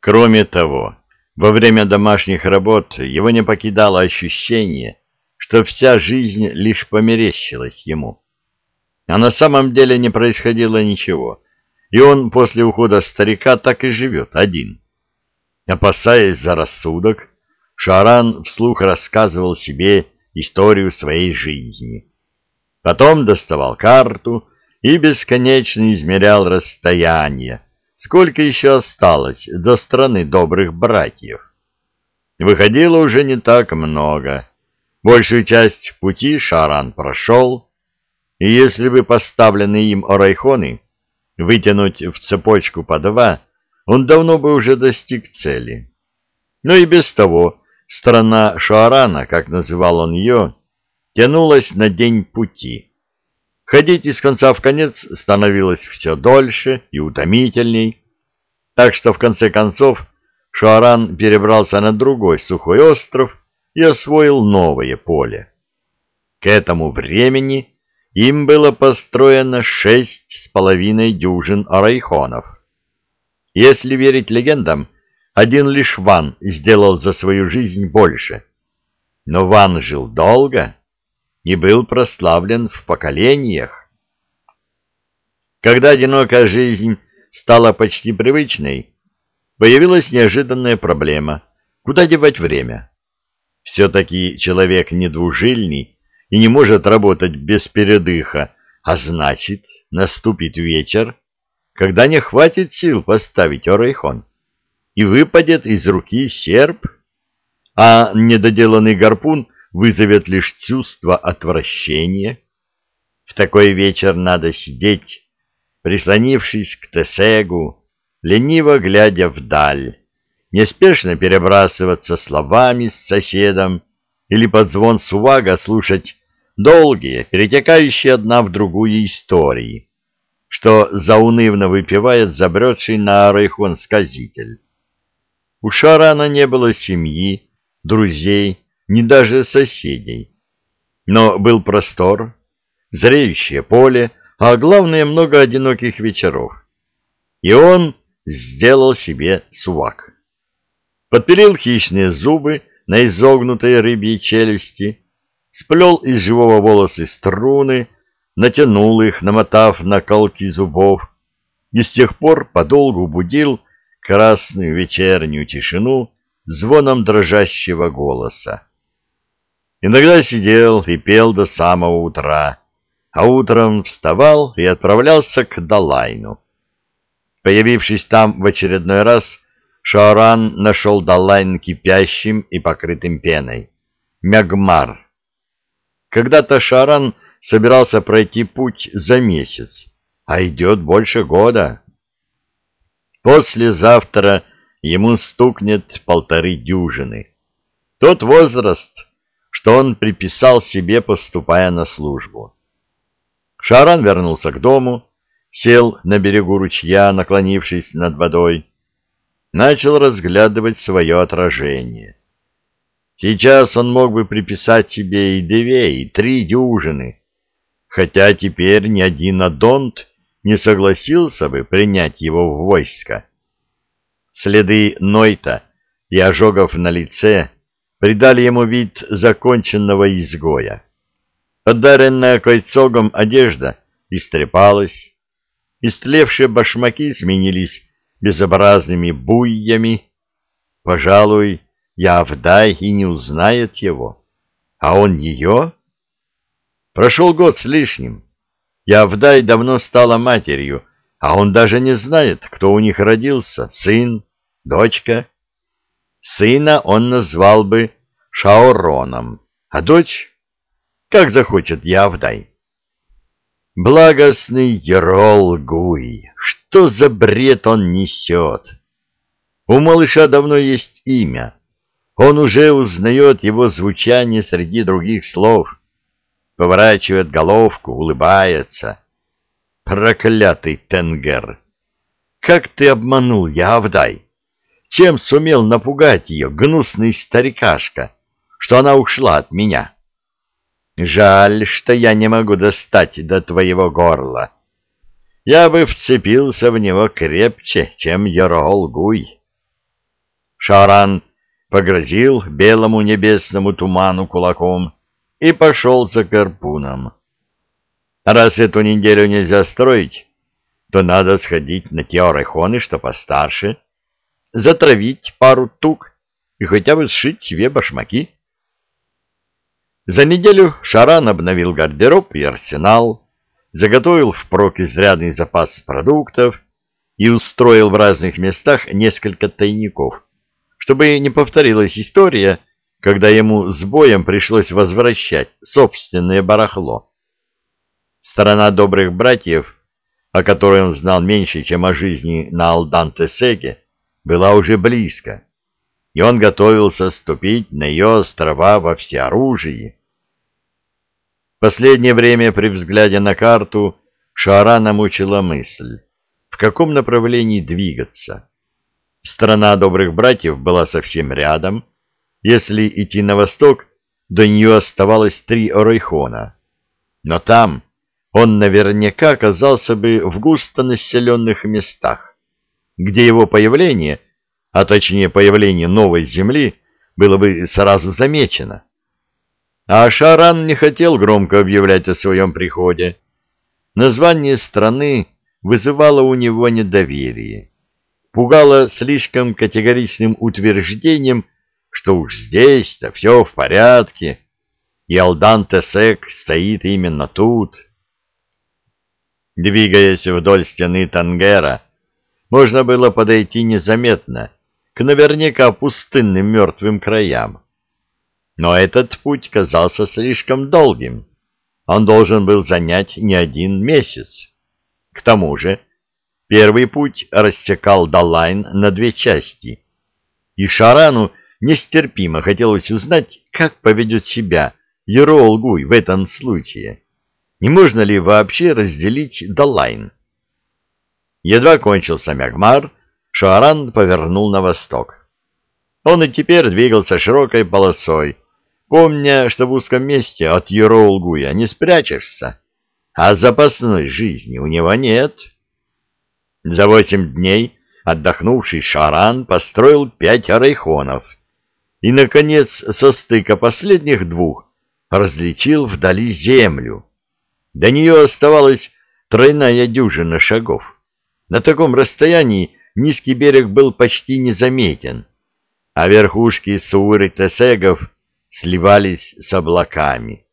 Кроме того, во время домашних работ его не покидало ощущение, что вся жизнь лишь померещилась ему. А на самом деле не происходило ничего, и он после ухода старика так и живет один. Опасаясь за рассудок, Шаран вслух рассказывал себе историю своей жизни. Потом доставал карту и бесконечно измерял расстояние, сколько еще осталось до страны добрых братьев. Выходило уже не так много. Большую часть пути Шаран прошел, и если бы поставленные им орайхоны вытянуть в цепочку по два, он давно бы уже достиг цели. Но и без того страна Шарана, как называл он ее, тянулась на день пути. Ходить из конца в конец становилось все дольше и утомительней, так что в конце концов Шуаран перебрался на другой сухой остров и освоил новое поле. К этому времени им было построено шесть с половиной дюжин арайхонов. Если верить легендам, один лишь Ван сделал за свою жизнь больше. Но Ван жил долго и был прославлен в поколениях. Когда одинокая жизнь стала почти привычной, появилась неожиданная проблема – куда девать время? Все-таки человек не двужильный и не может работать без передыха, а значит, наступит вечер, когда не хватит сил поставить орейхон, и выпадет из руки серп, а недоделанный гарпун – вызовет лишь чувство отвращения. В такой вечер надо сидеть, прислонившись к Тесегу, лениво глядя вдаль, неспешно перебрасываться словами с соседом или под звон сувага слушать долгие, перетекающие одна в другую истории, что заунывно выпивает забредший на Арайхон сказитель. У Шарана не было семьи, друзей, ни даже соседей. Но был простор, зреющее поле, а главное, много одиноких вечеров. И он сделал себе сувак. Подпилил хищные зубы на изогнутой рыбьей челюсти, сплел из живого волоса струны, натянул их, намотав на колки зубов, и с тех пор подолгу будил красную вечернюю тишину звоном дрожащего голоса. Иногда сидел и пел до самого утра, а утром вставал и отправлялся к Далайну. Появившись там в очередной раз, Шаоран нашел Далайн кипящим и покрытым пеной. Мягмар. Когда-то Шаоран собирался пройти путь за месяц, а идет больше года. Послезавтра ему стукнет полторы дюжины. Тот возраст — что он приписал себе, поступая на службу. Шаран вернулся к дому, сел на берегу ручья, наклонившись над водой, начал разглядывать свое отражение. Сейчас он мог бы приписать себе и две, и три дюжины, хотя теперь ни один адонт не согласился бы принять его в войско. Следы Нойта и ожогов на лице придали ему вид законченного изгоя. Подаренная кольцогом одежда истрепалась, истлевшие башмаки сменились безобразными буйями. Пожалуй, Явдай и не узнает его. А он ее? Прошел год с лишним. Явдай давно стала матерью, а он даже не знает, кто у них родился, сын, дочка. Сына он назвал бы Шаороном, а дочь, как захочет Явдай. Благостный Ерол Гуй, что за бред он несет? У малыша давно есть имя. Он уже узнает его звучание среди других слов. Поворачивает головку, улыбается. Проклятый Тенгер! Как ты обманул Явдай? Чем сумел напугать ее, гнусный старикашка, что она ушла от меня? Жаль, что я не могу достать до твоего горла. Я бы вцепился в него крепче, чем Ярол Гуй. Шаран погрозил белому небесному туману кулаком и пошел за карпуном. Раз эту неделю нельзя строить, то надо сходить на те орехоны, что постарше, затравить пару тук и хотя бы сшить себе башмаки. За неделю Шаран обновил гардероб и арсенал, заготовил впрок изрядный запас продуктов и устроил в разных местах несколько тайников, чтобы не повторилась история, когда ему с боем пришлось возвращать собственное барахло. Сторона добрых братьев, о которой он знал меньше, чем о жизни на Алдан-Тесеге, была уже близко, и он готовился ступить на ее острова во всеоружии. Последнее время при взгляде на карту Шаарана мучила мысль, в каком направлении двигаться. Страна добрых братьев была совсем рядом. Если идти на восток, до нее оставалось три орейхона. Но там он наверняка оказался бы в густонаселенных местах, где его появление, а точнее появление новой земли, было бы сразу замечено. А Шаран не хотел громко объявлять о своем приходе. Название страны вызывало у него недоверие, пугало слишком категоричным утверждением, что уж здесь-то все в порядке, и Алдан Тесек стоит именно тут. Двигаясь вдоль стены Тангера, можно было подойти незаметно к наверняка пустынным мертвым краям. Но этот путь казался слишком долгим. Он должен был занять не один месяц. К тому же, первый путь рассекал Далайн на две части, и Шарану нестерпимо хотелось узнать, как поведет себя Еролгуй в этом случае. Не можно ли вообще разделить Далайн? Едва кончился Мягмар, Шуаран повернул на восток. Он и теперь двигался широкой полосой, помня, что в узком месте от Ероулгуя не спрячешься, а запасной жизни у него нет. За восемь дней отдохнувший Шаран построил пять арайхонов и, наконец, со стыка последних двух различил вдали землю, до нее оставалась тройная дюжина шагов. На таком расстоянии низкий берег был почти незаметен, а верхушки Суыры Тесегов сливались с облаками.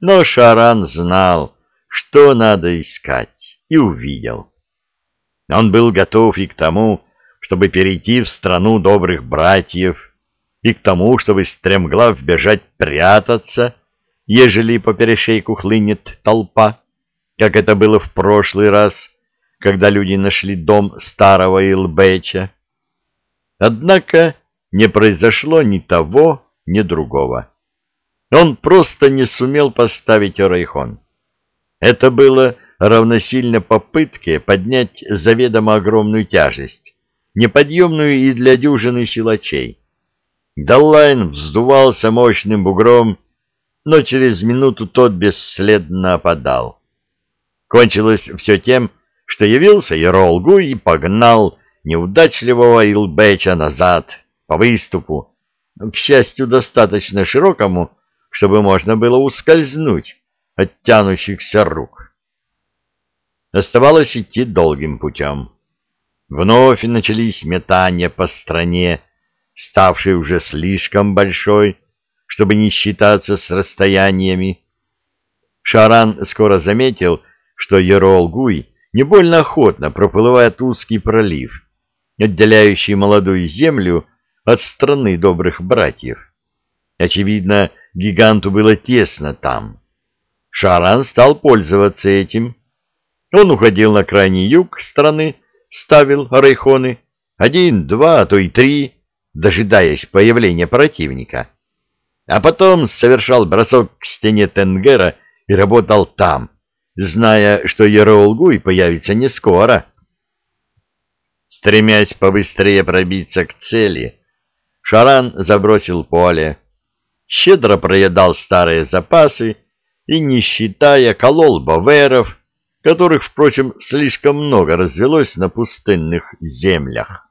Но Шаран знал, что надо искать, и увидел. Он был готов и к тому, чтобы перейти в страну добрых братьев, и к тому, чтобы стремглав бежать прятаться, ежели по перешейку хлынет толпа, как это было в прошлый раз, когда люди нашли дом старого Илбеча. Однако не произошло ни того, ни другого. Он просто не сумел поставить Орайхон. Это было равносильно попытке поднять заведомо огромную тяжесть, неподъемную и для дюжины силачей. Даллайн вздувался мощным бугром но через минуту тот бесследно опадал. Кончилось все тем, что явился Еролгу и погнал неудачливого Илбеча назад, по выступу, к счастью, достаточно широкому, чтобы можно было ускользнуть от тянущихся рук. Оставалось идти долгим путем. Вновь начались метания по стране, ставшей уже слишком большой, чтобы не считаться с расстояниями. Шаран скоро заметил, что Ерол-Гуй не больно охотно проплывает узкий пролив, отделяющий молодую землю от страны добрых братьев. Очевидно, гиганту было тесно там. Шаран стал пользоваться этим. Он уходил на крайний юг страны, ставил райхоны, один, два, а то и три, дожидаясь появления противника а потом совершал бросок к стене Тенгера и работал там, зная, что Ероулгуй появится не скоро. Стремясь побыстрее пробиться к цели, Шаран забросил поле, щедро проедал старые запасы и, не считая, колол баверов, которых, впрочем, слишком много развелось на пустынных землях.